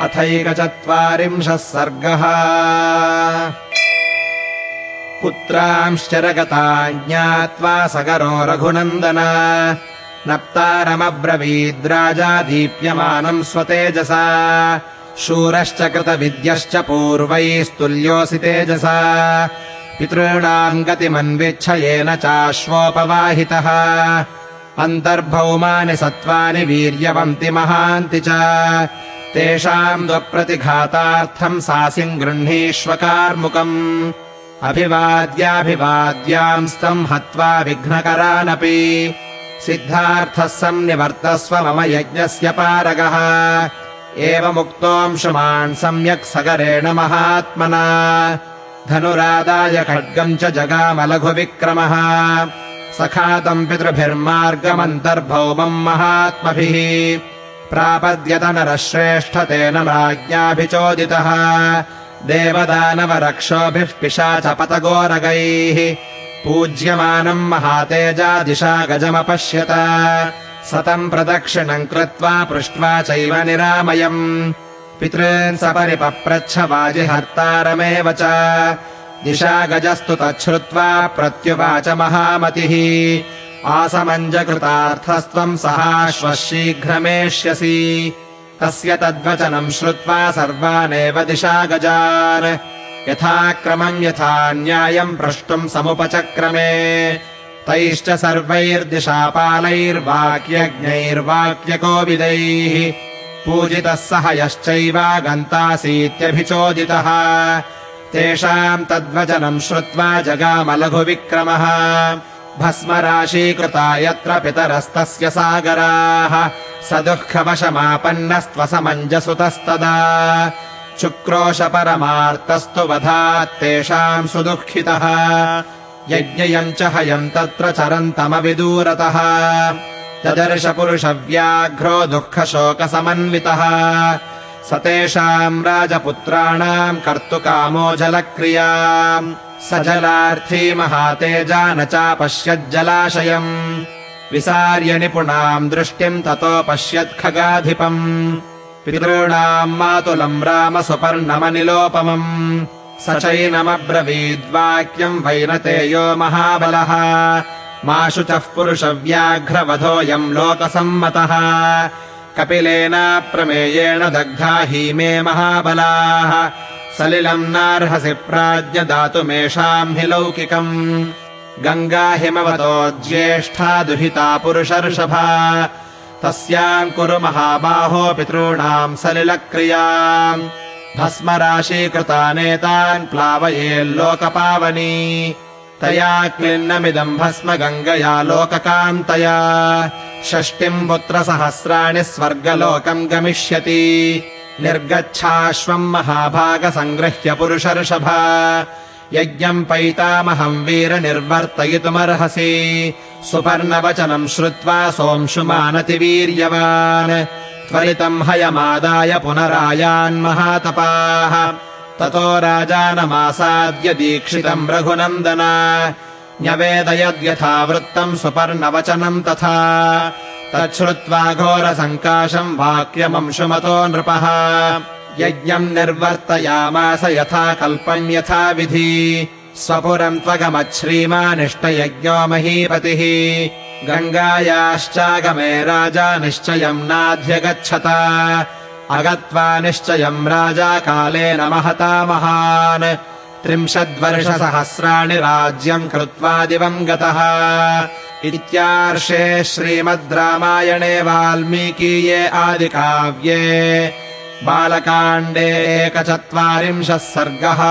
अथैकचत्वारिंशः सर्गः। पुत्रांश्चरगता ज्ञात्वा सगरो रघुनन्दन। नप्तारमब्रवीद्राजा दीप्यमानम् स्वतेजसा। शूरश्च कृतविद्यश्च पूर्वैस्तुल्योऽसि तेजसा। पितॄणाम् गतिमन्विच्छयेन चाश्वोपवाहितः। अन्तर्भौमानि सत्त्वानि वीर्यवन्ति महान्ति च तेषाम् द्वप्रतिघातार्थम् सासिम् गृह्णीष्व कार्मुकम् अभिवाद्याभिवाद्यांस्तम् हत्वा विघ्नकरानपि। सिद्धार्थः सन्निवर्तस्व मम यज्ञस्य पारगः। एवमुक्तोऽंशुमान् सम्यक् सगरेण महात्मना। धनुरादाय खड्गम् च जगामलघुविक्रमः। सखातम् पितृभिर्मार्गमन्तर्भौमम् महात्मभिः प्रापद्यतनरः श्रेष्ठतेन राज्ञाभिचोदितः। देवदानवरक्षोभिः पिशाचपतगोरगैः। पूज्यमानम् महातेजा दिशा गजमपश्यत सतम् प्रदक्षिणम् कृत्वा पृष्ट्वा चैव निरामयम्। पितॄन् सपरिपप्रच्छ वाजिहर्तारमेव च। दिशा गजस्तु तच्छ्रुत्वा प्रत्युवाच महामतिः आसमञ्जकृतार्थस्त्वम् सहाश्वः शीघ्रमेष्यसि तस्य तद्वचनम् श्रुत्वा सर्वानेव दिशा गजान् यथाक्रमम् यथा न्यायम् प्रष्टुम् समुपचक्रमे। तैश्च सर्वैर्दिशापालैर्वाक्यज्ञैर्वाक्यकोविदैः। पूजितः सह यश्चैव गन्तासीत्यभिचोदितः तेषाम् तद्वचनम् श्रुत्वा जगामलघुविक्रमः भस्मराशीकृता यत्र पितरस्तस्य सागराः। स दुःखवशमापन्नस्त्वसमञ्जसुतस्तदा। शुक्रोशपरमार्तस्तु वधात्तेषाम् सुदुःखितः। यज्ञयम् च हयम् तत्र चरन्तमविदूरतः। ददर्शपुरुषव्याघ्रो दुःखशोकसमन्वितः। स तेषाम् राजपुत्राणाम् कर्तुकामो जलक्रियाम् स जलार्थी महातेजा न चापश्यज्जलाशयम् विसार्य निपुणाम् दृष्टिम् ततो पश्यत्खगाधिपम् पितॄणाम् मातुलम् रामसुपर्णमनिलोपमम् स चैनमब्रवीद्वाक्यम् वैनतेयो महाबलः। माशुचः पुरुषव्याघ्रवधोऽयम् लोकसम्मतः। कपिलेनाप्रमेयेण दग्धा हीमे महाबलाः सलिलम् नार्हसि प्राज्ञ दातुमेषाम् हि लौकिकम्। गङ्गा हिमवतो ज्येष्ठा दुहिता पुरुषर्षभा। तस्याम् कुरु महाबाहो पितॄणाम् सलिलक्रियाम्। भस्मराशीकृतानेतान् प्लावयेल्लोकपावनी तया क्लिन्नमिदम् भस्म गङ्गया लोककान्तया। षष्टिम् पुत्रसहस्राणि स्वर्गलोकम् गमिष्यति निर्गच्छाश्वम् महाभागसङ्गृह्य पुरुषर्षभ। यज्ञम् पैतामहम् वीरनिर्वर्तयितुमर्हसि सुपर्णवचनम् श्रुत्वा सोऽंशुमानतिवीर्यवान्। त्वरितम् हयमादाय पुनरायान्महातपाः ततो राजानमासाद्य दीक्षितम् रघुनन्दन। न्यवेदयद्यथावृत्तम् सुपर्णवचनम् तथा तच्छ्रुत्वा घोरसङ्काशम् वाक्यमंशुमतो नृपः। यज्ञम् निर्वर्तयामास यथा कल्पम् यथा विधि। स्वपुरम् त्वगमच्छ्रीमानिष्टयज्ञो महीपतिः। गङ्गायाश्चागमे राजा निश्चयम् नाध्यगच्छत। अगत्वा निश्चयम् राजा कालेन महता महान्। त्रिंशद्वर्षसहस्राणि राज्यम् कृत्वा दिवम् गतः इत्यार्षे श्रीमद् रामायणे वाल्मीकीये आदिकाव्ये बालकाण्डे एकचत्वारिंशः सर्गः